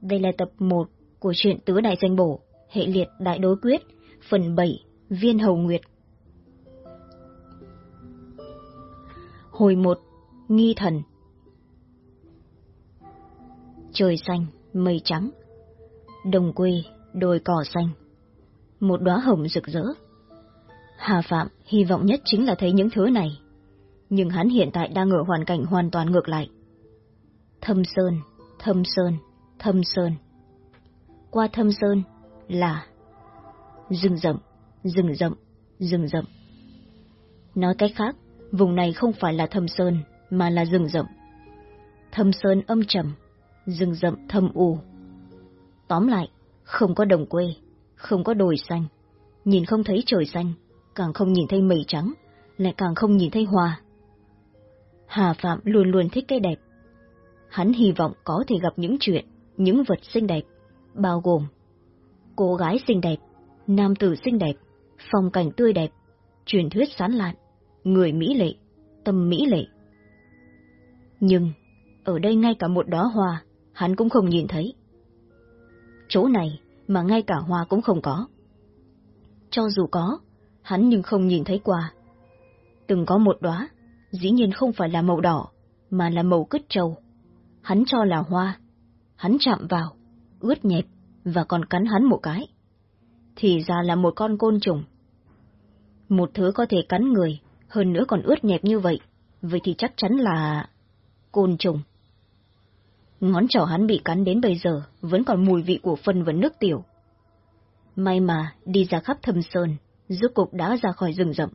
Đây là tập 1 của truyện Tứ Đại Danh Bổ, hệ liệt Đại Đối Quyết, phần 7, Viên Hầu Nguyệt. Hồi 1, Nghi Thần Trời xanh, mây trắng, đồng quê, đồi cỏ xanh, một đóa hồng rực rỡ. Hà Phạm hy vọng nhất chính là thấy những thứ này, nhưng hắn hiện tại đang ở hoàn cảnh hoàn toàn ngược lại. Thâm Sơn, Thâm Sơn, Thâm Sơn. Qua Thâm Sơn là rừng rậm, rừng rậm, rừng rậm. Nói cách khác, vùng này không phải là Thâm Sơn, mà là rừng rậm. Thâm Sơn âm trầm, rừng rậm thâm u. Tóm lại, không có đồng quê, không có đồi xanh, nhìn không thấy trời xanh, càng không nhìn thấy mây trắng, lại càng không nhìn thấy hoa. Hà Phạm luôn luôn thích cái đẹp. Hắn hy vọng có thể gặp những chuyện, những vật xinh đẹp, bao gồm cô gái xinh đẹp, nam tử xinh đẹp, phong cảnh tươi đẹp, truyền thuyết sán lạn, người mỹ lệ, tâm mỹ lệ. Nhưng, ở đây ngay cả một đóa hoa, hắn cũng không nhìn thấy. Chỗ này mà ngay cả hoa cũng không có. Cho dù có, hắn nhưng không nhìn thấy qua. Từng có một đóa, dĩ nhiên không phải là màu đỏ, mà là màu cứt trâu. Hắn cho là hoa, hắn chạm vào, ướt nhẹp và còn cắn hắn một cái. Thì ra là một con côn trùng. Một thứ có thể cắn người, hơn nữa còn ướt nhẹp như vậy, vậy thì chắc chắn là... côn trùng. Ngón trỏ hắn bị cắn đến bây giờ, vẫn còn mùi vị của phân và nước tiểu. May mà, đi ra khắp thâm sơn, rốt cục đã ra khỏi rừng rậm.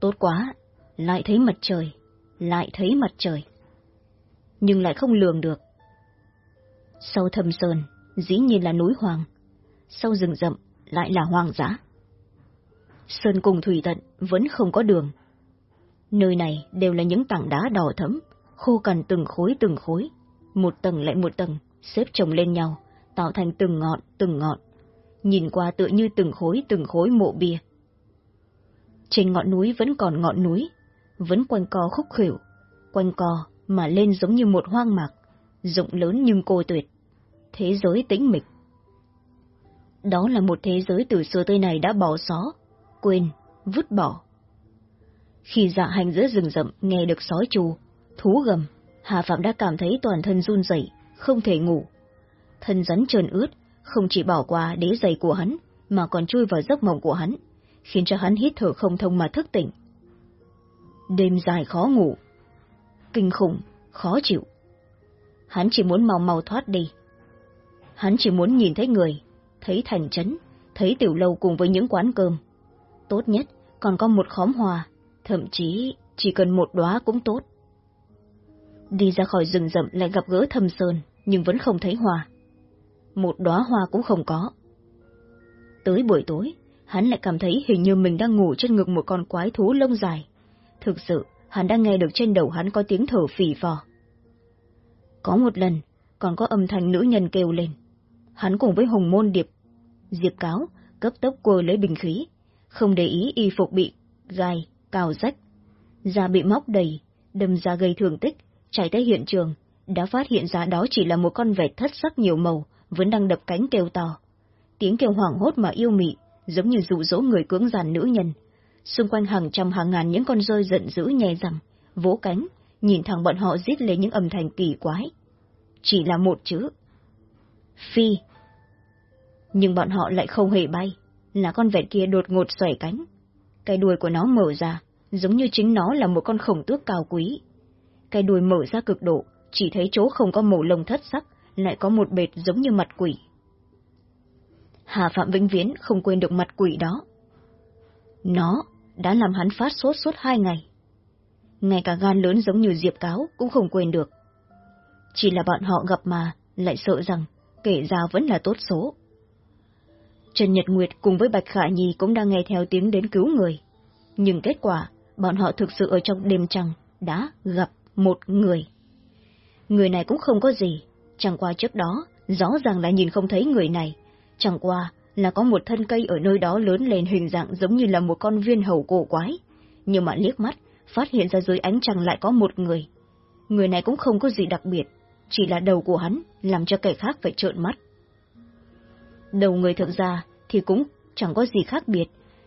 Tốt quá, lại thấy mặt trời, lại thấy mặt trời. Nhưng lại không lường được. Sau thâm sơn, dĩ nhiên là núi hoàng. Sau rừng rậm, lại là hoang dã. Sơn cùng thủy tận vẫn không có đường. Nơi này đều là những tảng đá đỏ thẫm, khô cằn từng khối từng khối, một tầng lại một tầng, xếp chồng lên nhau, tạo thành từng ngọn, từng ngọn. Nhìn qua tựa như từng khối từng khối mộ bia. Trên ngọn núi vẫn còn ngọn núi, vẫn quanh co khúc khỉu, quanh co mà lên giống như một hoang mạc, rộng lớn nhưng cô tuyệt. Thế giới tĩnh mịch. Đó là một thế giới từ xưa tới này đã bỏ xó, quên, vứt bỏ. Khi dạ hành giữa rừng rậm nghe được sói trù, thú gầm, Hà Phạm đã cảm thấy toàn thân run rẩy, không thể ngủ. Thân rắn trơn ướt, không chỉ bỏ qua đế giày của hắn, mà còn chui vào giấc mộng của hắn, khiến cho hắn hít thở không thông mà thức tỉnh. Đêm dài khó ngủ, kinh khủng, khó chịu. Hắn chỉ muốn mau mau thoát đi. Hắn chỉ muốn nhìn thấy người, thấy thành trấn, thấy tiểu lâu cùng với những quán cơm. Tốt nhất còn có một khóm hoa, thậm chí chỉ cần một đóa cũng tốt. Đi ra khỏi rừng rậm lại gặp gỡ thâm sơn, nhưng vẫn không thấy hoa. Một đóa hoa cũng không có. Tới buổi tối, hắn lại cảm thấy hình như mình đang ngủ trên ngực một con quái thú lông dài. Thực sự, hắn đang nghe được trên đầu hắn có tiếng thở phì phò. Có một lần, còn có âm thanh nữ nhân kêu lên. Hắn cùng với hùng môn điệp, diệp cáo, cấp tốc quơ lấy bình khí, không để ý y phục bị gai, cào rách. Da bị móc đầy, đâm ra gây thương tích, chạy tới hiện trường, đã phát hiện ra đó chỉ là một con vẹt thất sắc nhiều màu, vẫn đang đập cánh kêu to. Tiếng kêu hoảng hốt mà yêu mị, giống như dụ dỗ người cưỡng giàn nữ nhân. Xung quanh hàng trăm hàng ngàn những con rơi giận dữ nhè rằng, vỗ cánh, nhìn thẳng bọn họ giết lấy những âm thanh kỳ quái. Chỉ là một chữ. Phi. Nhưng bọn họ lại không hề bay, là con vẹt kia đột ngột xoay cánh. Cái đuôi của nó mở ra, giống như chính nó là một con khổng tước cao quý, cái đuôi mở ra cực độ, chỉ thấy chỗ không có màu lông thất sắc, lại có một bệt giống như mặt quỷ. Hà Phạm Vĩnh Viễn không quên được mặt quỷ đó. Nó đã làm hắn phát sốt suốt hai ngày. Ngay cả gan lớn giống như Diệp Cáo cũng không quên được. Chỉ là bọn họ gặp mà, lại sợ rằng kể ra vẫn là tốt số. Trần Nhật Nguyệt cùng với Bạch Khả Nhi cũng đang nghe theo tiếng đến cứu người. Nhưng kết quả, bọn họ thực sự ở trong đêm trăng đã gặp một người. Người này cũng không có gì, chẳng qua trước đó, rõ ràng là nhìn không thấy người này, chẳng qua là có một thân cây ở nơi đó lớn lên hình dạng giống như là một con viên hầu cổ quái, nhưng mà liếc mắt, phát hiện ra dưới ánh trăng lại có một người. Người này cũng không có gì đặc biệt, chỉ là đầu của hắn, làm cho kẻ khác phải trợn mắt. Đầu người thượng gia thì cũng chẳng có gì khác biệt,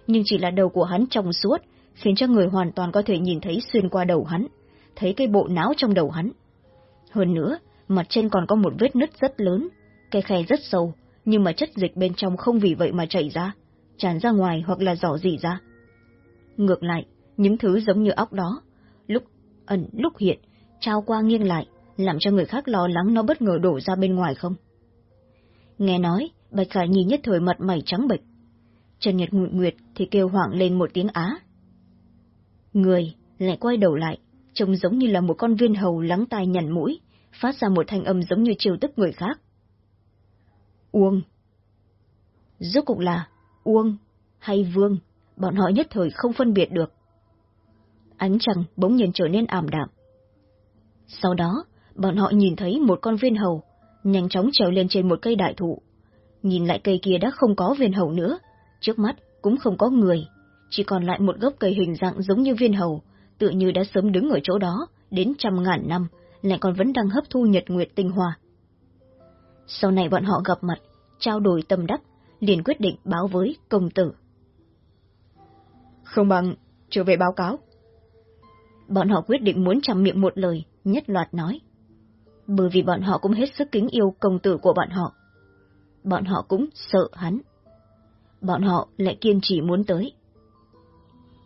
nhưng chỉ là đầu của hắn trong suốt, khiến cho người hoàn toàn có thể nhìn thấy xuyên qua đầu hắn, thấy cái bộ não trong đầu hắn. Hơn nữa, mặt trên còn có một vết nứt rất lớn, cái khe rất sâu, nhưng mà chất dịch bên trong không vì vậy mà chảy ra, tràn ra ngoài hoặc là dò dỉ ra. Ngược lại, những thứ giống như óc đó, lúc ẩn lúc hiện, trao qua nghiêng lại, làm cho người khác lo lắng nó bất ngờ đổ ra bên ngoài không. Nghe nói, Bạch Khải Nhi nhất thời mặt mày trắng bệch. Trần Nhật Nguyệt Nguyệt thì kêu hoảng lên một tiếng á. Người lại quay đầu lại, trông giống như là một con viên hầu lắng tai nhằn mũi, phát ra một thanh âm giống như chiều tức người khác. Uông. Rốt cục là Uông hay Vương, bọn họ nhất thời không phân biệt được. Ánh trăng bỗng nhiên trở nên ảm đạm. Sau đó, bọn họ nhìn thấy một con viên hầu, nhanh chóng trèo lên trên một cây đại thụ. Nhìn lại cây kia đã không có viên hầu nữa, trước mắt cũng không có người, chỉ còn lại một gốc cây hình dạng giống như viên hầu, tự như đã sớm đứng ở chỗ đó, đến trăm ngàn năm, lại còn vẫn đang hấp thu nhật nguyệt tinh hoa. Sau này bọn họ gặp mặt, trao đổi tâm đắc, liền quyết định báo với công tử. Không bằng, trở về báo cáo. Bọn họ quyết định muốn chăm miệng một lời, nhất loạt nói. Bởi vì bọn họ cũng hết sức kính yêu công tử của bọn họ. Bọn họ cũng sợ hắn. Bọn họ lại kiên trì muốn tới.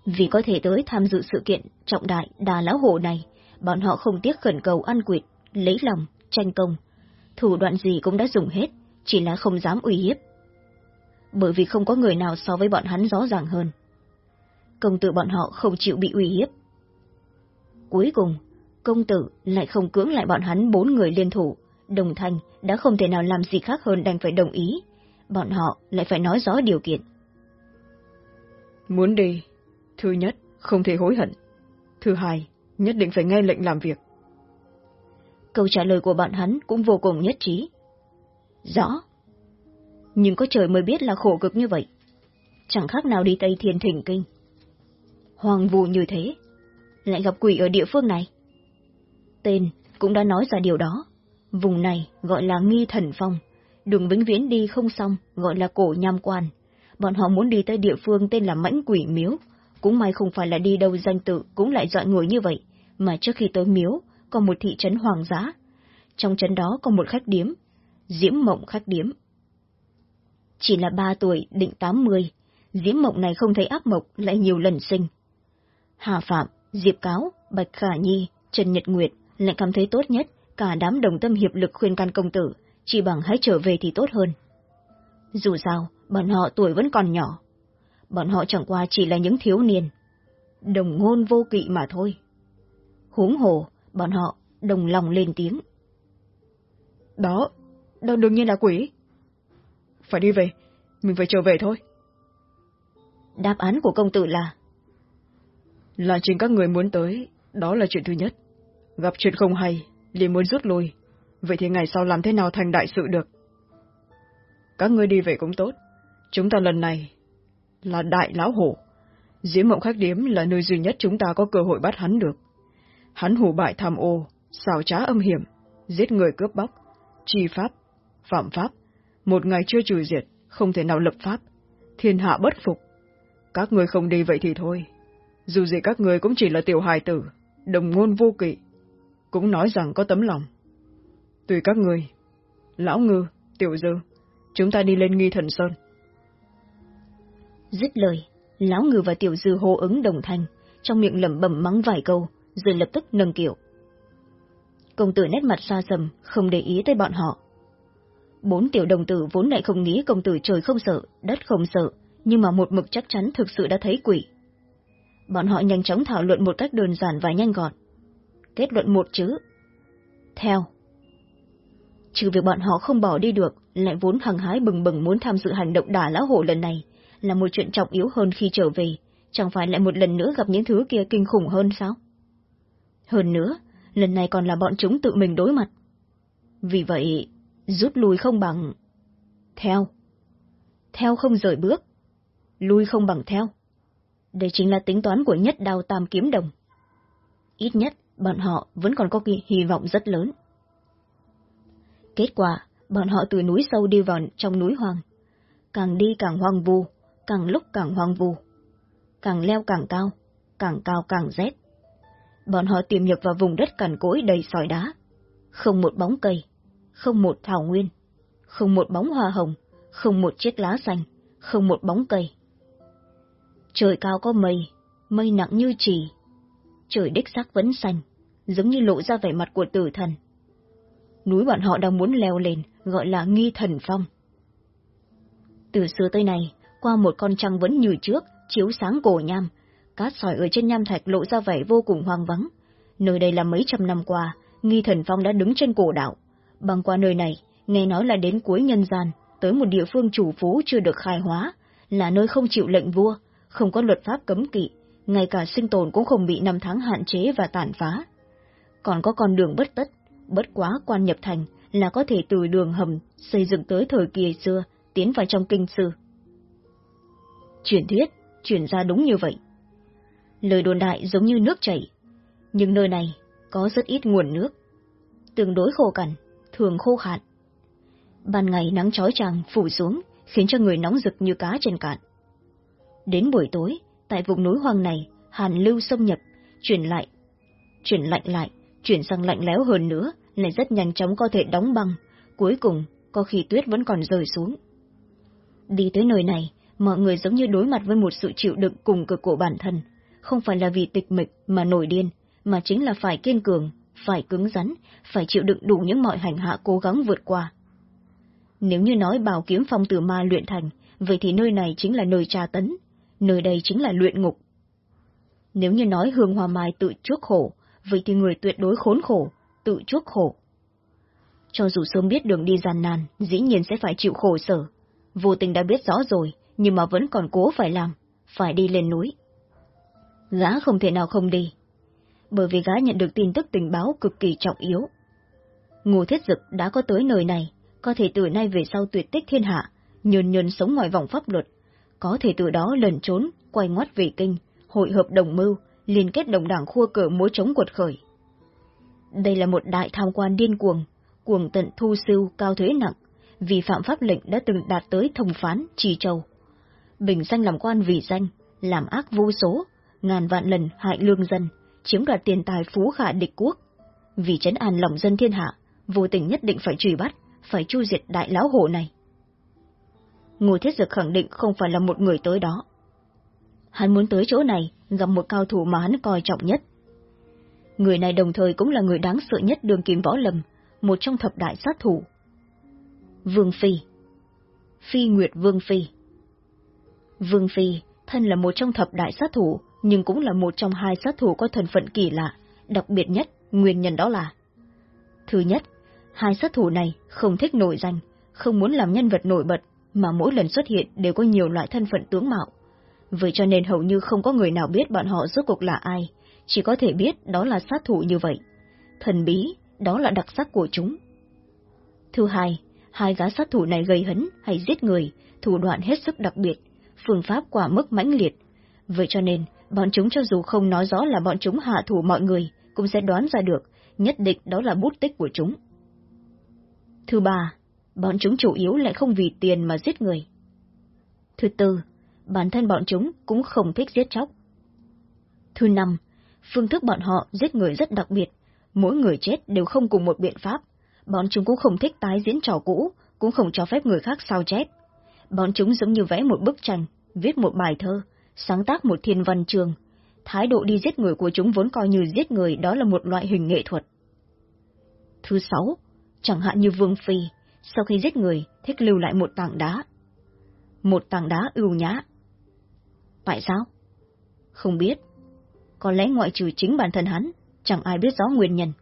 Vì có thể tới tham dự sự kiện trọng đại đà lão hổ này, bọn họ không tiếc khẩn cầu ăn quyệt, lấy lòng, tranh công. Thủ đoạn gì cũng đã dùng hết, chỉ là không dám uy hiếp. Bởi vì không có người nào so với bọn hắn rõ ràng hơn. Công tử bọn họ không chịu bị uy hiếp. Cuối cùng, công tử lại không cưỡng lại bọn hắn bốn người liên thủ, đồng thanh đã không thể nào làm gì khác hơn đành phải đồng ý. Bọn họ lại phải nói rõ điều kiện. Muốn đi, thứ nhất, không thể hối hận. Thứ hai, nhất định phải nghe lệnh làm việc. Câu trả lời của bọn hắn cũng vô cùng nhất trí. Rõ. Nhưng có trời mới biết là khổ cực như vậy. Chẳng khác nào đi Tây Thiên Thỉnh Kinh. Hoàng vụ như thế, lại gặp quỷ ở địa phương này. Tên cũng đã nói ra điều đó. Vùng này gọi là nghi thần phong, đường vĩnh viễn đi không xong gọi là cổ nham quan. Bọn họ muốn đi tới địa phương tên là mãnh quỷ miếu, cũng may không phải là đi đâu danh tự cũng lại dọa người như vậy, mà trước khi tới miếu, có một thị trấn hoàng giá. Trong trấn đó có một khách điếm, Diễm Mộng khách điếm. Chỉ là ba tuổi, định tám mươi, Diễm Mộng này không thấy áp mộc lại nhiều lần sinh. Hà Phạm, Diệp Cáo, Bạch Khả Nhi, Trần Nhật Nguyệt lại cảm thấy tốt nhất, cả đám đồng tâm hiệp lực khuyên can công tử, chỉ bằng hãy trở về thì tốt hơn. Dù sao, bọn họ tuổi vẫn còn nhỏ. Bọn họ chẳng qua chỉ là những thiếu niên. Đồng ngôn vô kỵ mà thôi. Huống hồ, bọn họ đồng lòng lên tiếng. Đó, đó đương nhiên là quỷ. Phải đi về, mình phải trở về thôi. Đáp án của công tử là là chính các người muốn tới, đó là chuyện thứ nhất. Gặp chuyện không hay, liền muốn rút lui. Vậy thì ngày sau làm thế nào thành đại sự được? Các ngươi đi về cũng tốt. Chúng ta lần này là đại lão hổ. Diễm mộng khách điếm là nơi duy nhất chúng ta có cơ hội bắt hắn được. Hắn hủ bại tham ô, xào trá âm hiểm, giết người cướp bóc, trì pháp, phạm pháp. Một ngày chưa trừ diệt, không thể nào lập pháp. Thiên hạ bất phục. Các người không đi vậy thì thôi, dù gì các người cũng chỉ là tiểu hài tử, đồng ngôn vô kỵ, cũng nói rằng có tấm lòng. Tùy các người, lão ngư, tiểu dư, chúng ta đi lên nghi thần sơn. Dứt lời, lão ngư và tiểu dư hô ứng đồng thanh, trong miệng lẩm bẩm mắng vài câu, rồi lập tức nâng kiệu. Công tử nét mặt xa sầm, không để ý tới bọn họ. Bốn tiểu đồng tử vốn lại không nghĩ công tử trời không sợ, đất không sợ, nhưng mà một mực chắc chắn thực sự đã thấy quỷ, bọn họ nhanh chóng thảo luận một cách đơn giản và nhanh gọn. Kết luận một chữ. Theo. Trừ việc bọn họ không bỏ đi được, lại vốn hằng hái bừng bừng muốn tham dự hành động đả lão hổ lần này, là một chuyện trọng yếu hơn khi trở về, chẳng phải lại một lần nữa gặp những thứ kia kinh khủng hơn sao? Hơn nữa, lần này còn là bọn chúng tự mình đối mặt. Vì vậy, rút lui không bằng... Theo. Theo không rời bước. Lui không bằng theo. Đây chính là tính toán của nhất đao tam kiếm đồng. Ít nhất, bọn họ vẫn còn có kỳ hy vọng rất lớn. Kết quả, bọn họ từ núi sâu đi vào trong núi hoang. Càng đi càng hoang vu, càng lúc càng hoang vu. Càng leo càng cao, càng cao càng rét. Bọn họ tìm nhập vào vùng đất cằn cỗi đầy sỏi đá. Không một bóng cây, không một thảo nguyên, không một bóng hoa hồng, không một chiếc lá xanh, không một bóng cây. Trời cao có mây, mây nặng như trì. Trời đích xác vẫn xanh, giống như lộ ra vẻ mặt của tử thần. Núi bọn họ đang muốn leo lên, gọi là nghi thần phong. Từ xưa tới nay, qua một con trăng vẫn như trước, chiếu sáng cổ nham, cát sỏi ở trên nham thạch lộ ra vẻ vô cùng hoang vắng. Nơi đây là mấy trăm năm qua, nghi thần phong đã đứng trên cổ đạo. Băng qua nơi này, nghe nói là đến cuối nhân gian, tới một địa phương chủ phú chưa được khai hóa, là nơi không chịu lệnh vua, không có luật pháp cấm kỵ, ngay cả sinh tồn cũng không bị năm tháng hạn chế và tàn phá. Còn có con đường bất tất, bất quá quan nhập thành là có thể từ đường hầm xây dựng tới thời kỳ xưa, tiến vào trong kinh sư. Truyền thuyết, truyền ra đúng như vậy. Lời đồn đại giống như nước chảy, nhưng nơi này có rất ít nguồn nước. Tương đối khô cằn, thường khô hạn. Ban ngày nắng chói chang phủ xuống, khiến cho người nóng rực như cá trên cạn. Đến buổi tối, tại vùng núi hoang này, hàn lưu xâm nhập, chuyển lại, chuyển lạnh lại, chuyển sang lạnh lẽo hơn nữa, lại rất nhanh chóng có thể đóng băng, cuối cùng có khi tuyết vẫn còn rơi xuống. Đi tới nơi này, mọi người giống như đối mặt với một sự chịu đựng cùng cực của bản thân, không phải là vì tịch mịch mà nổi điên, mà chính là phải kiên cường, phải cứng rắn, phải chịu đựng đủ những mọi hành hạ cố gắng vượt qua. Nếu như nói bào kiếm phong từ ma luyện thành, vậy thì nơi này chính là nơi tra tấn, nơi đây chính là luyện ngục. Nếu như nói hương hoa mai tự chuốc khổ, vậy thì người tuyệt đối khốn khổ, tự chuốc khổ. Cho dù sớm biết đường đi gian nan, dĩ nhiên sẽ phải chịu khổ sở. Vô tình đã biết rõ rồi, nhưng mà vẫn còn cố phải làm, phải đi lên núi. Gã không thể nào không đi, bởi vì gã nhận được tin tức tình báo cực kỳ trọng yếu. Ngô Thiết Dực đã có tới nơi này, có thể từ nay về sau tuyệt tích thiên hạ, nhơn nhơn sống ngoài vòng pháp luật, có thể từ đó lẩn trốn, quay ngoắt về kinh, hội hợp đồng mưu, liên kết đồng đảng khua cờ múa chống quật khởi. Đây là một đại tham quan điên cuồng, cuồng tận thu siêu cao thuế nặng, vi phạm pháp lệnh đã từng đạt tới thông phán, trì châu. Bình danh làm quan vì danh, làm ác vô số, ngàn vạn lần hại lương dân, chiếm đoạt tiền tài phú khả địch quốc. Vì chấn an lòng dân thiên hạ, vô tình nhất định phải truy bắt, phải chu diệt đại lão hộ này. Ngô Thiết Dực khẳng định không phải là một người tới đó. Hắn muốn tới chỗ này, gặp một cao thủ mà hắn coi trọng nhất. Người này đồng thời cũng là người đáng sợ nhất đường kiếm võ lầm, một trong thập đại sát thủ. Vương Phi Phi Nguyệt Vương Phi Vương Phi, thân là một trong thập đại sát thủ, nhưng cũng là một trong hai sát thủ có thân phận kỳ lạ, đặc biệt nhất, nguyên nhân đó là Thứ nhất, hai sát thủ này không thích nổi danh, không muốn làm nhân vật nổi bật, mà mỗi lần xuất hiện đều có nhiều loại thân phận tướng mạo. Vậy cho nên hầu như không có người nào biết bọn họ rốt cuộc là ai, chỉ có thể biết đó là sát thủ như vậy. Thần bí, đó là đặc sắc của chúng. Thứ hai, hai gã sát thủ này gây hấn hay giết người, thủ đoạn hết sức đặc biệt, phương pháp quả mức mãnh liệt. Vậy cho nên, bọn chúng cho dù không nói rõ là bọn chúng hạ thủ mọi người, cũng sẽ đoán ra được, nhất định đó là bút tích của chúng. Thứ ba, bọn chúng chủ yếu lại không vì tiền mà giết người. Thứ tư, bản thân bọn chúng cũng không thích giết chóc. Thứ năm, phương thức bọn họ giết người rất đặc biệt, mỗi người chết đều không cùng một biện pháp, bọn chúng cũng không thích tái diễn trò cũ, cũng không cho phép người khác sao chép. Bọn chúng giống như vẽ một bức tranh, viết một bài thơ, sáng tác một thiên văn trường. Thái độ đi giết người của chúng vốn coi như giết người đó là một loại hình nghệ thuật. Thứ sáu, chẳng hạn như Vương Phi, sau khi giết người, thích lưu lại một tảng đá. Một tảng đá ưu nhã. Tại sao? Không biết. Có lẽ ngoại trừ chính bản thân hắn, chẳng ai biết rõ nguyên nhân.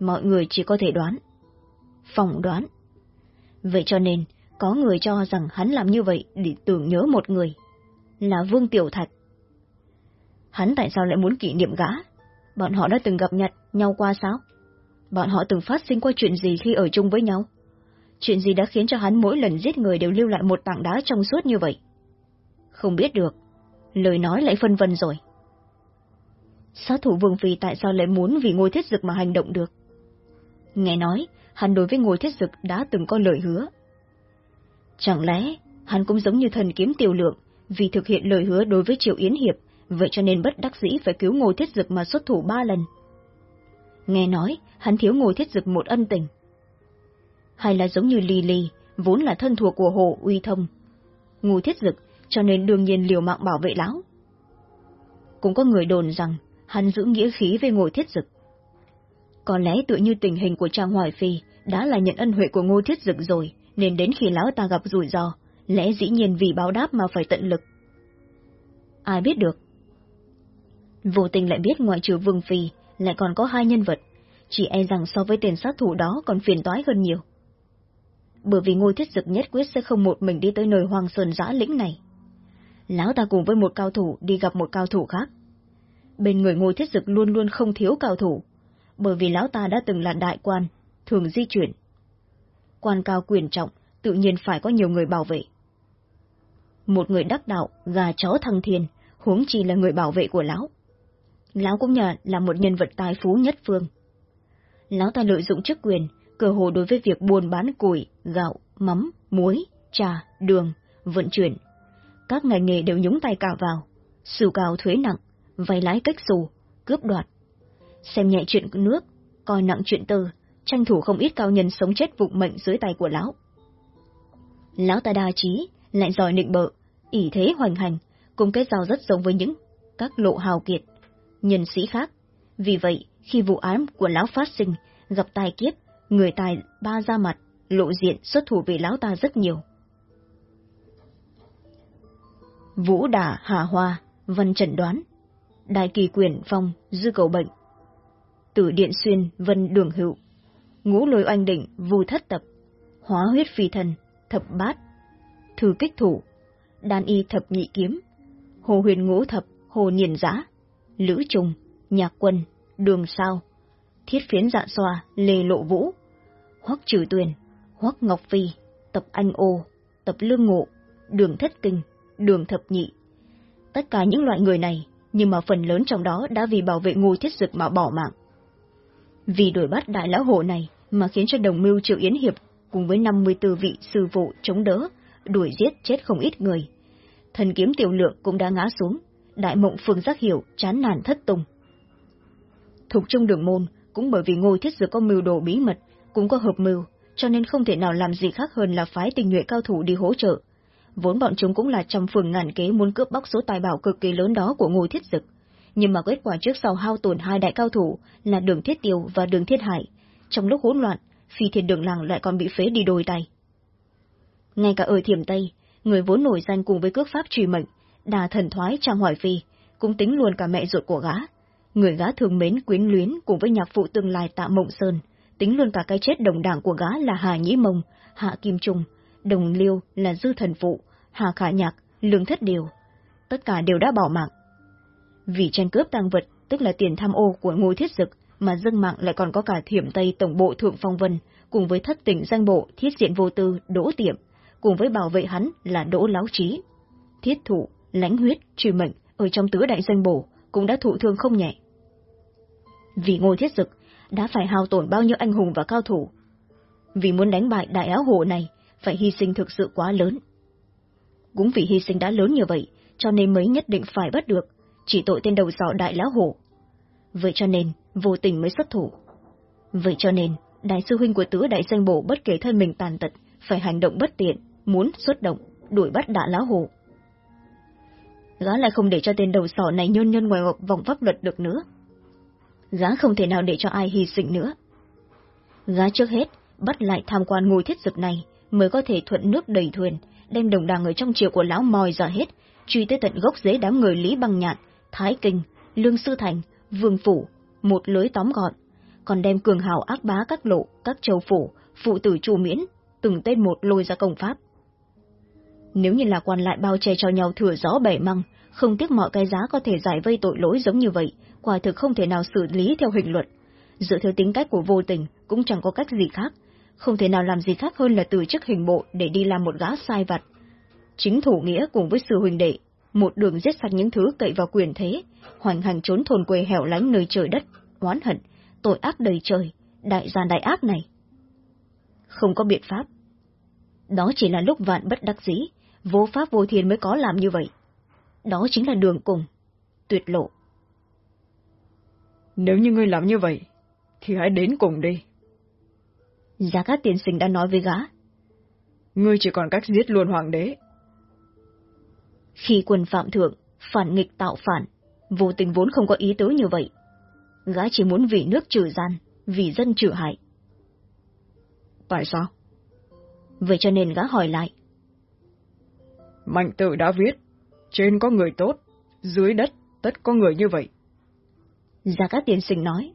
Mọi người chỉ có thể đoán. Phỏng đoán. Vậy cho nên, có người cho rằng hắn làm như vậy để tưởng nhớ một người. Là Vương Tiểu Thạch. Hắn tại sao lại muốn kỷ niệm gã? Bọn họ đã từng gặp nhật nhau qua sao? Bọn họ từng phát sinh qua chuyện gì khi ở chung với nhau? Chuyện gì đã khiến cho hắn mỗi lần giết người đều lưu lại một tảng đá trong suốt như vậy? Không biết được. Lời nói lại phân vân rồi. Sát thủ Vương Phi tại sao lại muốn vì ngôi thiết dực mà hành động được? Nghe nói, hắn đối với ngôi thiết dực đã từng có lời hứa. Chẳng lẽ, hắn cũng giống như thần kiếm tiêu lượng, vì thực hiện lời hứa đối với Triệu Yến Hiệp, vậy cho nên bất đắc dĩ phải cứu ngôi thiết dực mà xuất thủ ba lần. Nghe nói, hắn thiếu ngôi thiết dực một ân tình. Hay là giống như Lily, vốn là thân thuộc của hồ uy thông. Ngô thiết dực, cho nên đương nhiên liều mạng bảo vệ lão. Cũng có người đồn rằng, hắn giữ nghĩa khí với ngô thiết dực. Có lẽ tự như tình hình của Trang Hoài Phi đã là nhận ân huệ của ngô thiết dực rồi, nên đến khi lão ta gặp rủi ro, lẽ dĩ nhiên vì báo đáp mà phải tận lực. Ai biết được? Vô tình lại biết ngoại trừ Vương Phi, lại còn có hai nhân vật, chỉ e rằng so với tên sát thủ đó còn phiền toái hơn nhiều. Bởi vì ngôi thiết dực nhất quyết sẽ không một mình đi tới nơi hoàng sơn giã lĩnh này. Lão ta cùng với một cao thủ đi gặp một cao thủ khác. Bên người ngôi thiết dực luôn luôn không thiếu cao thủ, bởi vì lão ta đã từng là đại quan, thường di chuyển. Quan cao quyền trọng, tự nhiên phải có nhiều người bảo vệ. Một người đắc đạo, gà chó thăng thiên, huống chi là người bảo vệ của lão. Lão cũng nhờ là một nhân vật tài phú nhất phương. Lão ta lợi dụng chức quyền, cơ hồ đối với việc buôn bán củi, gạo, mắm, muối, trà, đường, vận chuyển. Các ngành nghề đều nhúng tay cào vào, sưu cao thuế nặng, vay lái cách xù, cướp đoạt. Xem nhẹ chuyện nước, coi nặng chuyện tư, tranh thủ không ít cao nhân sống chết vụng mệnh dưới tay của lão. Lão ta đa trí, lại giỏi nịnh bợ, ỷ thế hoành hành, cùng cái giao rất giống với những các lộ hào kiệt, nhân sĩ khác. Vì vậy, khi vụ án của lão phát sinh, gặp tai kiếp, người tài ba ra mặt, lộ diện xuất thủ về lão ta rất nhiều. Vũ đả hà hoa, vân trần đoán. Đại kỳ quyền phong, dư cầu bệnh. Tử điện xuyên, vân đường hữu. Ngũ lôi oanh Định, Vù thất tập. Hóa huyết phi thần, thập bát. Thư kích thủ, đan y thập nhị kiếm. Hồ huyền ngũ thập, hồ niền giã. Lữ trùng, nhạc quân, đường sao. Thiết phiến dạ xoa, lê lộ vũ. Hoắc trừ tuyền, Hoắc Ngọc Phi, tập Anh Ô, tập Lương Ngộ, đường Thất Kinh, đường Thập Nhị. Tất cả những loại người này, nhưng mà phần lớn trong đó đã vì bảo vệ ngôi thiết dực mà bỏ mạng. Vì đuổi bắt đại lão hộ này mà khiến cho đồng mưu Triệu Yến Hiệp cùng với 54 vị sư vụ chống đỡ, đuổi giết chết không ít người. Thần kiếm tiểu lượng cũng đã ngã xuống, đại mộng phương giác hiểu, chán nản thất tung. Thục trong đường môn, cũng bởi vì ngôi thiết dược có mưu đồ bí mật, cũng có hợp mưu, cho nên không thể nào làm gì khác hơn là phái tình nhuệ cao thủ đi hỗ trợ. Vốn bọn chúng cũng là trăm phường ngàn kế muốn cướp bóc số tài bảo cực kỳ lớn đó của ngôi thiết dực. Nhưng mà kết quả trước sau hao tổn hai đại cao thủ là đường thiết tiêu và đường thiết hải. Trong lúc hỗn loạn, phi thiên đường làng lại còn bị phế đi đôi tay. Ngay cả ở thiểm Tây, người vốn nổi danh cùng với cước pháp truy mệnh, đà thần thoái trang hoài phi, cũng tính luôn cả mẹ ruột của gã. Người gã thường mến quyến luyến cùng với nhạc phụ tương lai tạ mộng sơn, tính luôn cả cái chết đồng đảng của gã là Hà Nhĩ Mông, Hạ Kim Trung, Đồng Liêu là Dư Thần Phụ, Hà Khả Nhạc, Lương Thất Điều. Tất cả đều đã bỏ mạng. Vì tranh cướp tăng vật, tức là tiền tham ô của ngôi thiết dực, mà dân mạng lại còn có cả thiểm Tây Tổng bộ Thượng Phong Vân, cùng với thất tỉnh danh bộ thiết diện vô tư Đỗ Tiệm, cùng với bảo vệ hắn là Đỗ Láo Trí. Thiết thụ lãnh huyết, Truy mệnh ở trong tứ đại danh bổ cũng đã thụ thương không nhẹ. Vì ngôi thiết dực đã phải hao tổn bao nhiêu anh hùng và cao thủ. Vì muốn đánh bại đại áo hộ này, phải hy sinh thực sự quá lớn. Cũng vì hy sinh đã lớn như vậy, cho nên mới nhất định phải bắt được, chỉ tội tên đầu sọ đại lão hổ. Vậy cho nên, vô tình mới xuất thủ. Vậy cho nên, đại sư huynh của tứ đại danh bộ bất kể thân mình tàn tật, phải hành động bất tiện, muốn xuất động, đuổi bắt đại lão hổ. Gã lại không để cho tên đầu sỏ này nhôn nhân ngoài vòng pháp luật được nữa gã không thể nào để cho ai hy sinh nữa. Gã trước hết, bắt lại tham quan ngôi thiết dực này, mới có thể thuận nước đầy thuyền, đem đồng đảng ở trong triều của lão mòi ra hết, truy tới tận gốc rễ đám người Lý Băng Nhạn, Thái Kinh, Lương Sư Thành, Vương Phủ, một lưới tóm gọn, còn đem cường hào ác bá các lộ, các châu phủ, phụ tử chủ miễn, từng tên một lôi ra công pháp. Nếu như là quan lại bao che cho nhau thừa gió bẻ măng, không tiếc mọi cái giá có thể giải vây tội lỗi giống như vậy, quả thực không thể nào xử lý theo hình luật. Dựa theo tính cách của vô tình, cũng chẳng có cách gì khác, không thể nào làm gì khác hơn là từ chức hình bộ để đi làm một gã sai vặt. Chính thủ nghĩa cùng với sư huynh đệ, một đường giết sạch những thứ cậy vào quyền thế, hoành hành trốn thôn quê hẻo lánh nơi trời đất, oán hận, tội ác đầy trời, đại gian đại ác này. Không có biện pháp. Đó chỉ là lúc vạn bất đắc dĩ, vô pháp vô thiên mới có làm như vậy. Đó chính là đường cùng, tuyệt lộ. Nếu như ngươi làm như vậy, thì hãy đến cùng đi. Gia Cát Tiên Sinh đã nói với gã. Ngươi chỉ còn cách giết luôn hoàng đế. Khi quân phạm thượng, phản nghịch tạo phản, vô tình vốn không có ý tứ như vậy. Gã chỉ muốn vì nước trừ gian, vì dân trừ hại. Tại sao? Vậy cho nên gã hỏi lại. Mạnh tử đã viết, trên có người tốt, dưới đất tất có người như vậy. Gia Cát Tiên Sinh nói.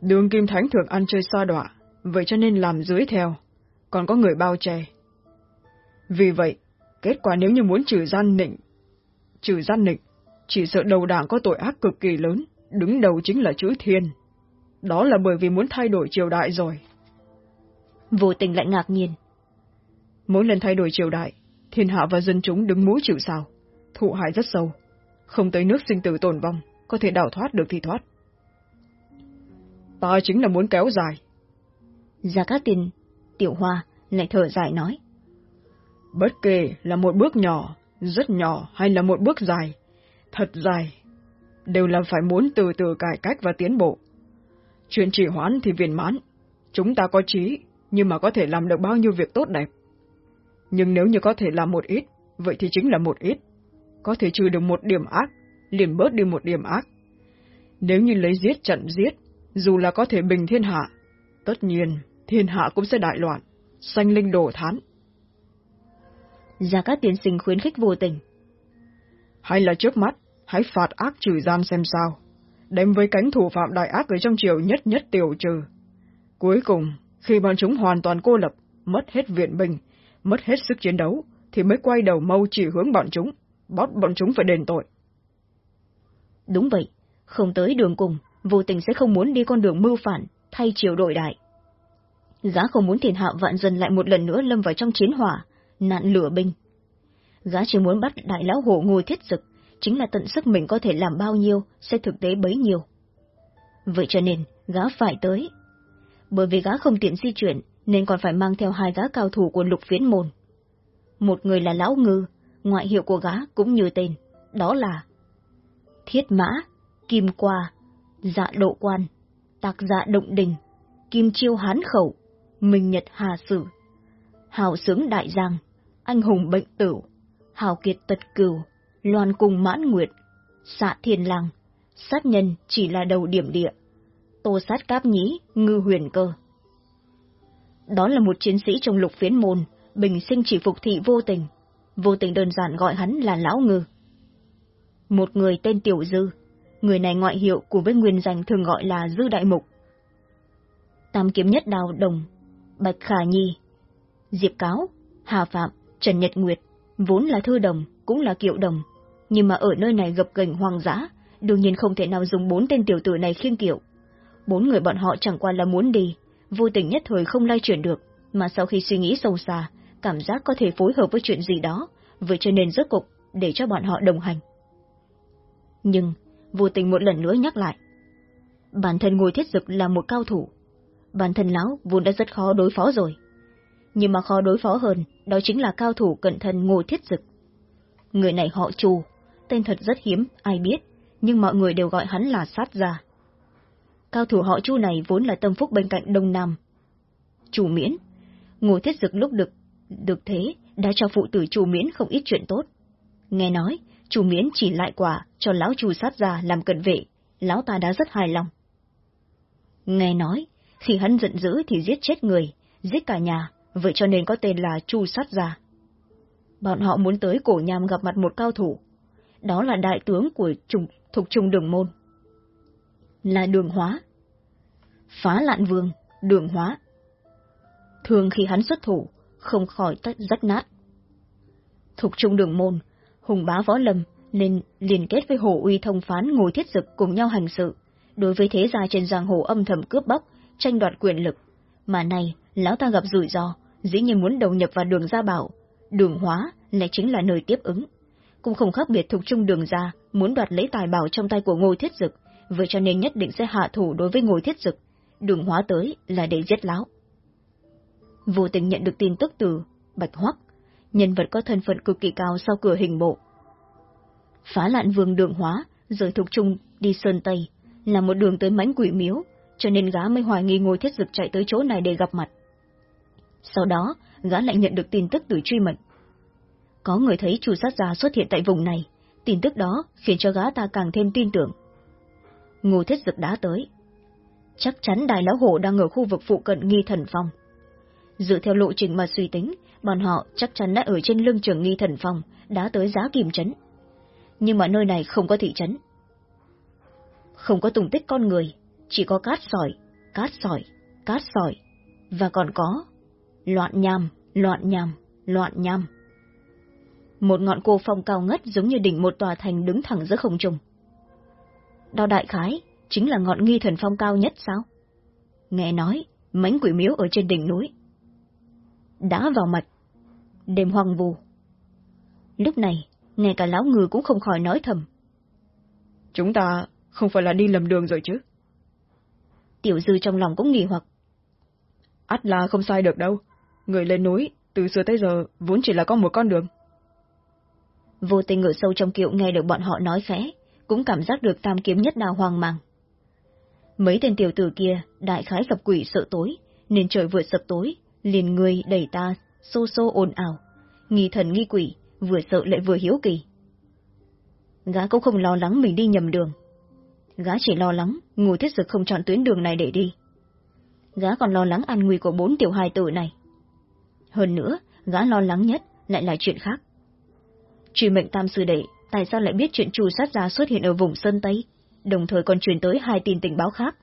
Đường Kim Thánh thường ăn chơi xa đọa, vậy cho nên làm dưới theo, còn có người bao che. Vì vậy, kết quả nếu như muốn trừ gian nịnh, trừ gian nịnh, chỉ sợ đầu đảng có tội ác cực kỳ lớn, đứng đầu chính là chữ thiên. Đó là bởi vì muốn thay đổi triều đại rồi. Vô tình lại ngạc nhiên. Mỗi lần thay đổi triều đại, thiên hạ và dân chúng đứng mũi chịu sao, thụ hại rất sâu, không tới nước sinh tử tồn vong, có thể đào thoát được thì thoát. Ta chính là muốn kéo dài. Gia Cát Tiên, Tiểu Hoa lại thở dài nói. Bất kể là một bước nhỏ, rất nhỏ hay là một bước dài, thật dài, đều là phải muốn từ từ cải cách và tiến bộ. Chuyện trì hoãn thì viên mãn, chúng ta có trí, nhưng mà có thể làm được bao nhiêu việc tốt đẹp. Nhưng nếu như có thể làm một ít, vậy thì chính là một ít. Có thể trừ được một điểm ác, liền bớt đi một điểm ác. Nếu như lấy giết chặn giết, dù là có thể bình thiên hạ, tất nhiên thiên hạ cũng sẽ đại loạn, sanh linh đổ thán. Gia Cát Tiên Sinh khuyến khích vô tình. Hay là trước mắt, hãy phạt ác trừ gian xem sao, đem với cánh thủ phạm đại ác ở trong triều nhất nhất tiểu trừ. Cuối cùng, khi bọn chúng hoàn toàn cô lập, mất hết viện binh, mất hết sức chiến đấu, thì mới quay đầu mâu chỉ hướng bọn chúng, bắt bọn chúng phải đền tội. Đúng vậy, không tới đường cùng, vô tình sẽ không muốn đi con đường mưu phản, thay triều đổi đại. Gã không muốn thiên hạ vạn dân lại một lần nữa lâm vào trong chiến hỏa, nạn lửa binh. Gã chỉ muốn bắt đại lão hổ ngồi thiết dực, chính là tận sức mình có thể làm bao nhiêu, sẽ thực tế bấy nhiêu. Vậy cho nên, gã phải tới. Bởi vì gã không tiện di chuyển, nên còn phải mang theo hai gã cao thủ của lục phiến môn. Một người là lão ngư, ngoại hiệu của gã cũng như tên, đó là Thiết Mã, Kim Qua, Dạ Độ Quan, Tạc Dạ Động Đình, Kim Chiêu Hán Khẩu, Minh Nhật Hà Sử, Hào Sướng Đại Giang, Anh Hùng Bệnh Tử, Hào Kiệt Tật Cửu, Loan Cung Mãn Nguyệt, Xạ Thiên lăng, sát nhân chỉ là đầu điểm địa, tô sát cáp nhí, ngư huyền cơ. Đó là một chiến sĩ trong lục phiến môn, bình sinh chỉ phục thị vô tình, vô tình đơn giản gọi hắn là Lão Ngư. Một người tên Tiểu Dư, người này ngoại hiệu của với nguyên danh thường gọi là Dư Đại Mục. Tam kiếm nhất đào đồng, Bạch Khả Nhi, Diệp Cáo, Hà Phạm, Trần Nhật Nguyệt, vốn là thư đồng, cũng là kiệu đồng, nhưng mà ở nơi này gập gành hoang dã, đương nhiên không thể nào dùng bốn tên tiểu tử này khiêng kiệu. Bốn người bọn họ chẳng qua là muốn đi, vô tình nhất thời không lay chuyển được, mà sau khi suy nghĩ sâu xa, cảm giác có thể phối hợp với chuyện gì đó, vậy cho nên rốt cục để cho bọn họ đồng hành. Nhưng, vô tình một lần nữa nhắc lại. Bản thân ngồi thiết dực là một cao thủ. Bản thân lão vốn đã rất khó đối phó rồi. Nhưng mà khó đối phó hơn, đó chính là cao thủ cận thân ngô thiết dực. Người này họ Chu, tên thật rất hiếm, ai biết, nhưng mọi người đều gọi hắn là sát gia. Cao thủ họ Chu này vốn là tâm phúc bên cạnh Đông Nam. Chủ miễn, ngô thiết dực lúc được được thế đã cho phụ tử chủ miễn không ít chuyện tốt. Nghe nói, chủ miễn chỉ lại quả cho lão chủ sát gia làm cận vệ, lão ta đã rất hài lòng. Nghe nói, khi hắn giận dữ thì giết chết người, giết cả nhà, vậy cho nên có tên là chu sát gia. Bọn họ muốn tới cổ nham gặp mặt một cao thủ. Đó là đại tướng của trùng, thuộc trung đường môn. Là đường hóa. Phá lạn vương, đường hóa. Thường khi hắn xuất thủ, không khỏi tách rách nát. Thuộc trung đường môn, hùng bá võ lâm nên liên kết với hồ uy thông phán ngồi thiết dực cùng nhau hành sự, đối với thế gia trên giang hồ âm thầm cướp bóc, tranh đoạt quyền lực. Mà này, lão ta gặp rủi ro, dĩ nhiên muốn đầu nhập vào đường gia bảo, đường hóa lại chính là nơi tiếp ứng. Cũng không khác biệt thuộc trung đường gia, muốn đoạt lấy tài bảo trong tay của ngôi thiết dực, vậy cho nên nhất định sẽ hạ thủ đối với ngôi thiết dực, đường hóa tới là để giết lão. Vô tình nhận được tin tức từ Bạch Hoắc, nhân vật có thân phận cực kỳ cao sau cửa hình bộ. Phá lạn vương đường hóa, rời thuộc trung đi Sơn Tây, là một đường tới mãnh quỷ miếu, cho nên gã mới hoài nghi ngôi thiết dực chạy tới chỗ này để gặp mặt. Sau đó, gã lại nhận được tin tức từ truy mệnh. Có người thấy chủ sát gia xuất hiện tại vùng này, tin tức đó khiến cho gã ta càng thêm tin tưởng. Ngô thiết dực đã tới. Chắc chắn đài lão hổ đang ở khu vực phụ cận nghi thần phong. Dựa theo lộ trình mà suy tính, bọn họ chắc chắn đã ở trên lưng trường nghi thần phong, đã tới giá kim trấn. Nhưng mà nơi này không có thị trấn. Không có tùng tích con người, chỉ có cát sỏi, cát sỏi, cát sỏi, và còn có loạn nham, loạn nham, loạn nham. Một ngọn cô phong cao ngất giống như đỉnh một tòa thành đứng thẳng giữa không trung. Đao đại khái chính là ngọn nghi thần phong cao nhất sao? Nghe nói, mảnh quỷ miếu ở trên đỉnh núi. Đã vào mặt. Đêm hoang vù. Lúc này, ngay cả lão ngư cũng không khỏi nói thầm. Chúng ta không phải là đi lầm đường rồi chứ? Tiểu dư trong lòng cũng nghi hoặc. Át là không sai được đâu. Người lên núi, từ xưa tới giờ, vốn chỉ là có một con đường. Vô tình ngựa sâu trong kiệu nghe được bọn họ nói khẽ, cũng cảm giác được tam kiếm nhất đào hoang mang. Mấy tên tiểu tử kia, đại khái gặp quỷ sợ tối, nên trời vừa sập tối, liền người đẩy ta, xô xô ồn ào, nghi thần nghi quỷ, vừa sợ lại vừa hiếu kỳ. Gã cũng không lo lắng mình đi nhầm đường. Gã chỉ lo lắng, ngủ thiết dực không chọn tuyến đường này để đi. Gã còn lo lắng an nguy của bốn tiểu hài tử này. Hơn nữa, gã lo lắng nhất lại là chuyện khác. Truy mệnh tam sư đệ, tại sao lại biết chuyện trù sát gia xuất hiện ở vùng Sơn Tây, đồng thời còn truyền tới hai tin tình báo khác.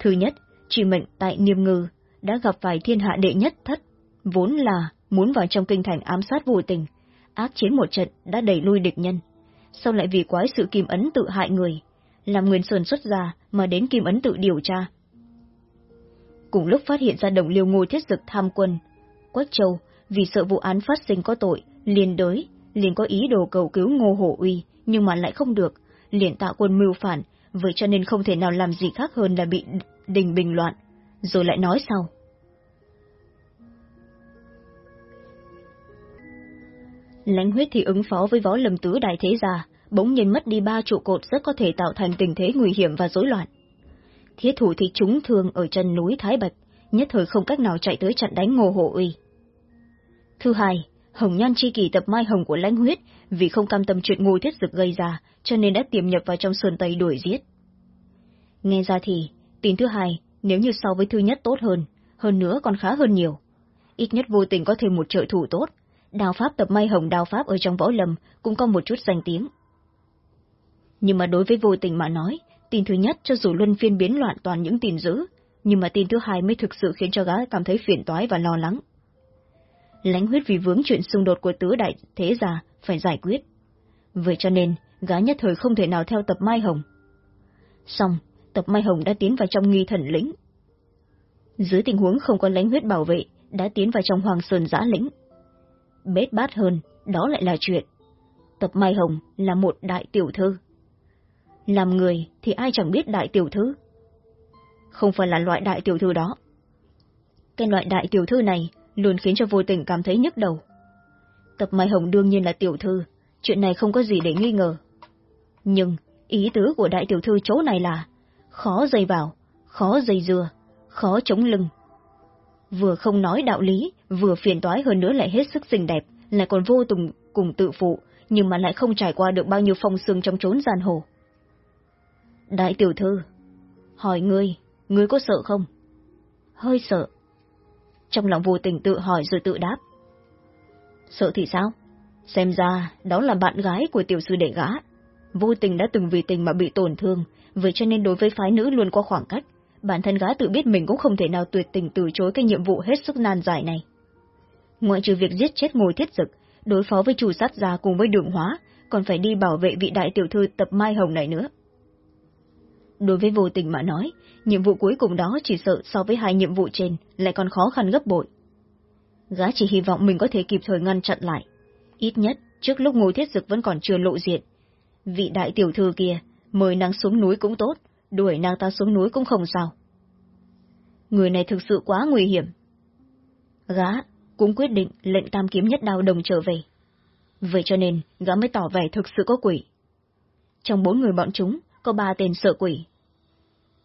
Thứ nhất, truy mệnh tại Niêm Ngư đã gặp phải thiên hạ đệ nhất thất, vốn là muốn vào trong kinh thành ám sát vô tình, ác chiến một trận đã đẩy lui địch nhân. Sau lại vì quái sự kim ấn tự hại người, làm Nguyên Sơn xuất ra mà đến kim ấn tự điều tra. Cùng lúc phát hiện ra đồng liêu ngô thiết dực tham quân, Quách Châu vì sợ vụ án phát sinh có tội, liền đới, liền có ý đồ cầu cứu ngô hổ uy, nhưng mà lại không được, liền tạo quân mưu phản, vậy cho nên không thể nào làm gì khác hơn là bị đình bình loạn, rồi lại nói sau. Lãnh huyết thì ứng phó với võ lầm tứ đại thế gia, bỗng nhiên mất đi ba trụ cột rất có thể tạo thành tình thế nguy hiểm và rối loạn. Thiết thủ thì trúng thương ở chân núi Thái Bạch, nhất thời không cách nào chạy tới chặn đánh ngô hộ uy. Thứ hai, Hồng Nhan chi kỳ tập mai hồng của lãnh huyết vì không cam tâm chuyện ngô thiết dực gây ra, cho nên đã tiềm nhập vào trong sườn Tây đuổi giết. Nghe ra thì, tin thứ hai, nếu như so với thứ nhất tốt hơn, hơn nữa còn khá hơn nhiều. Ít nhất vô tình có thêm một trợ thủ tốt, đào pháp tập mai hồng đào pháp ở trong võ lâm cũng có một chút danh tiếng. Nhưng mà đối với vô tình mà nói, tin thứ nhất cho dù luân phiên biến loạn toàn những tin dữ, nhưng mà tin thứ hai mới thực sự khiến cho gã cảm thấy phiền toái và lo lắng. Lánh huyết vì vướng chuyện xung đột của tứ đại thế già phải giải quyết. Vậy cho nên, gã nhất thời không thể nào theo tập Mai Hồng. Xong, tập Mai Hồng đã tiến vào trong nghi thần lĩnh. Dưới tình huống không có Lánh huyết bảo vệ, đã tiến vào trong Hoàng Sơn giã lĩnh. Bết bát hơn, đó lại là chuyện. Tập Mai Hồng là một đại tiểu thư. Làm người thì ai chẳng biết đại tiểu thư. Không phải là loại đại tiểu thư đó. Cái loại đại tiểu thư này luôn khiến cho vô tình cảm thấy nhức đầu. Tập Mai Hồng đương nhiên là tiểu thư, chuyện này không có gì để nghi ngờ. Nhưng, ý tứ của đại tiểu thư chỗ này là khó dây vào, khó dây dừa, khó chống lưng. Vừa không nói đạo lý, vừa phiền toái hơn nữa lại hết sức xinh đẹp, lại còn vô tùng cùng tự phụ, nhưng mà lại không trải qua được bao nhiêu phong sương trong trốn gian hồ. Đại tiểu thư, hỏi ngươi, ngươi có sợ không? Hơi sợ. Trong lòng vô tình tự hỏi rồi tự đáp. Sợ thì sao? Xem ra, đó là bạn gái của tiểu sư đệ gã. Vô tình đã từng vì tình mà bị tổn thương, vậy cho nên đối với phái nữ luôn có khoảng cách. Bản thân gã tự biết mình cũng không thể nào tuyệt tình từ chối cái nhiệm vụ hết sức nan giải này. Ngoại trừ việc giết chết ngồi thiết dực, đối phó với chủ sát gia cùng với đường hóa, còn phải đi bảo vệ vị đại tiểu thư tập Mai Hồng này nữa. Đối với vô tình mà nói, nhiệm vụ cuối cùng đó chỉ sợ so với hai nhiệm vụ trên lại còn khó khăn gấp bội. Gã chỉ hy vọng mình có thể kịp thời ngăn chặn lại. Ít nhất, trước lúc ngô thiết dực vẫn còn chưa lộ diện. Vị đại tiểu thư kia, mời nàng xuống núi cũng tốt, đuổi nàng ta xuống núi cũng không sao. người này thực sự quá nguy hiểm. Gã cũng quyết định lệnh tam kiếm nhất đao đồng trở về. Vậy cho nên, gã mới tỏ vẻ thực sự có quỷ. Trong bốn người bọn chúng, có ba tên sợ quỷ.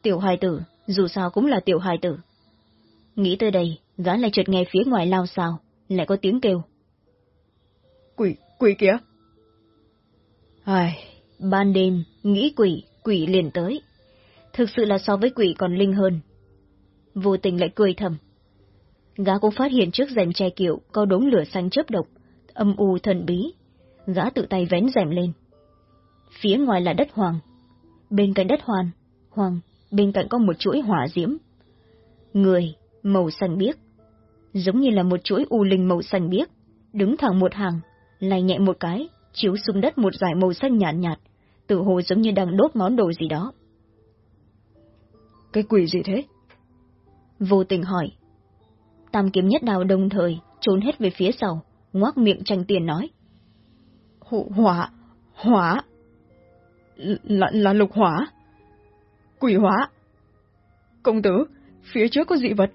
Tiểu hài tử, dù sao cũng là tiểu hài tử. Nghĩ tới đây, gã lại chợt nghe phía ngoài lao xào, lại có tiếng kêu. Quỷ, quỷ kìa! Ai, ban đêm, nghĩ quỷ, quỷ liền tới. Thực sự là so với quỷ còn linh hơn. Vô tình lại cười thầm. Gã cũng phát hiện trước rèm che kiệu có đống lửa xanh chớp độc, âm u thần bí. Gã tự tay vén rèm lên. Phía ngoài là đất hoàng. Bên cạnh đất hoàn, hoàng, bên cạnh có một chuỗi hỏa diễm. Người, màu xanh biếc. Giống như là một chuỗi u linh màu xanh biếc, đứng thẳng một hàng, lay nhẹ một cái, chiếu xuống đất một dải màu xanh nhạt nhạt, tự hồ giống như đang đốt món đồ gì đó. Cái quỷ gì thế? Vô tình hỏi. Tam kiếm nhất đào đồng thời, trốn hết về phía sau, ngoác miệng tranh tiền nói. Hỏa, hỏa, là, là lục hỏa, quỷ hỏa. Công tử, phía trước có dị vật.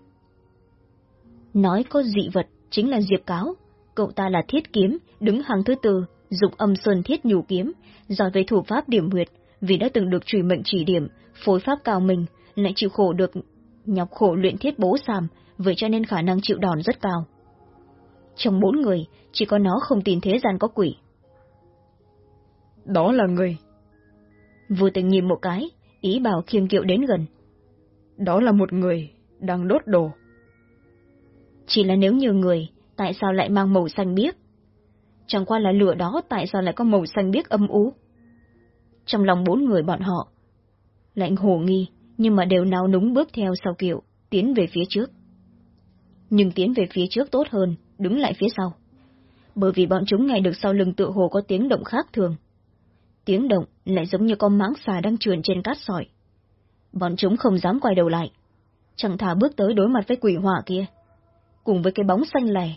Nói có dị vật, chính là Diệp Cáo. Cậu ta là thiết kiếm, đứng hàng thứ tư, dụng âm sơn thiết nhủ kiếm, giỏi về thủ pháp điểm huyệt, vì đã từng được trùy mệnh chỉ điểm, phối pháp cao mình, lại chịu khổ được nhọc khổ luyện thiết bố sàm, vậy cho nên khả năng chịu đòn rất cao. Trong bốn người, chỉ có nó không tin thế gian có quỷ. Đó là người. Vô tình nhìn một cái, ý bảo khiêng kiệu đến gần. Đó là một người, đang đốt đồ. Chỉ là nếu như người, tại sao lại mang màu xanh biếc? Chẳng qua là lửa đó tại sao lại có màu xanh biếc âm ú? Trong lòng bốn người bọn họ, lạnh hồ nghi, nhưng mà đều nào núng bước theo sau kiệu, tiến về phía trước. Nhưng tiến về phía trước tốt hơn, đứng lại phía sau. Bởi vì bọn chúng nghe được sau lưng tự hồ có tiếng động khác thường. Tiếng động lại giống như con máng xà đang trườn trên cát sỏi. Bọn chúng không dám quay đầu lại. Chẳng thà bước tới đối mặt với quỷ hỏa kia. Cùng với cái bóng xanh lẻ